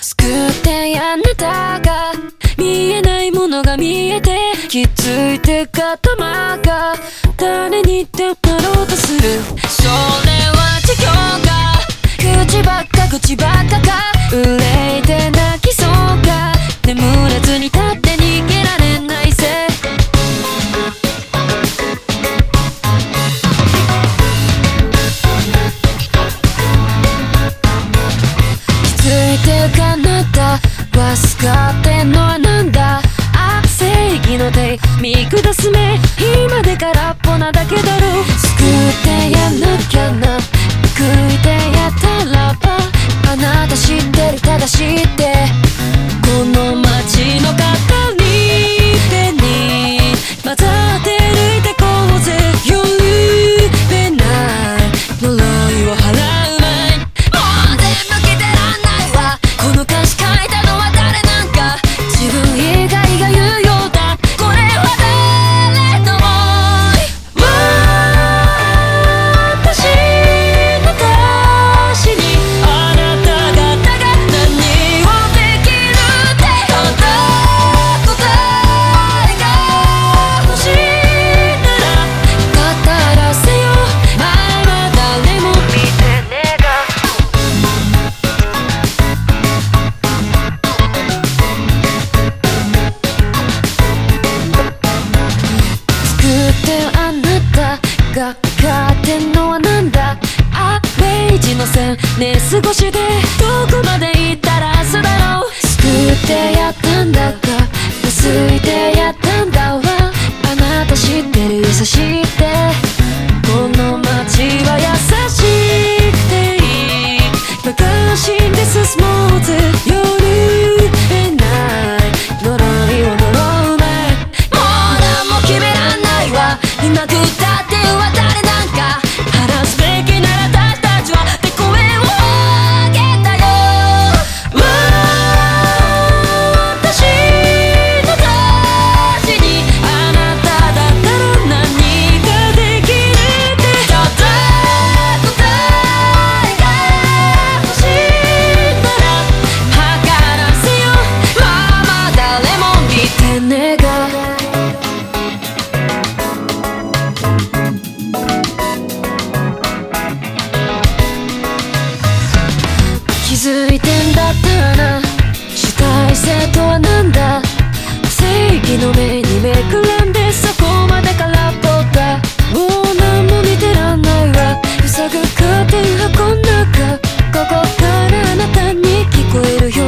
救ってあなたが見えないものが見えて気づいて頭が誰にでもなろうとする。それは地球が口ばっか口ばっかか。使ってんのはなんだ？あ正義の手。見下す目。今で空っぽなだけだろ。救ってやなきゃな。食いてやったらば。あなた知ってるただ知ってる。てんのはなんだ？あ明治の線ねえ少しでどこまで行ったら明日だろう？救ってやったんだかすいてやったんだわ。あなた知ってる？優しいって。この街は優しくていい。流しんで進もうぜ夜えない。呪いを呪う前。もう何も決めらんないわ。今食ったってとはなだ？正義の目にめくらんでそこまで空っぽだもう何も見てらんないわ。塞ぐカーテン箱の中。ここからあなたに聞こえるよ。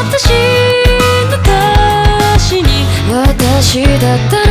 私の歌詞に私だった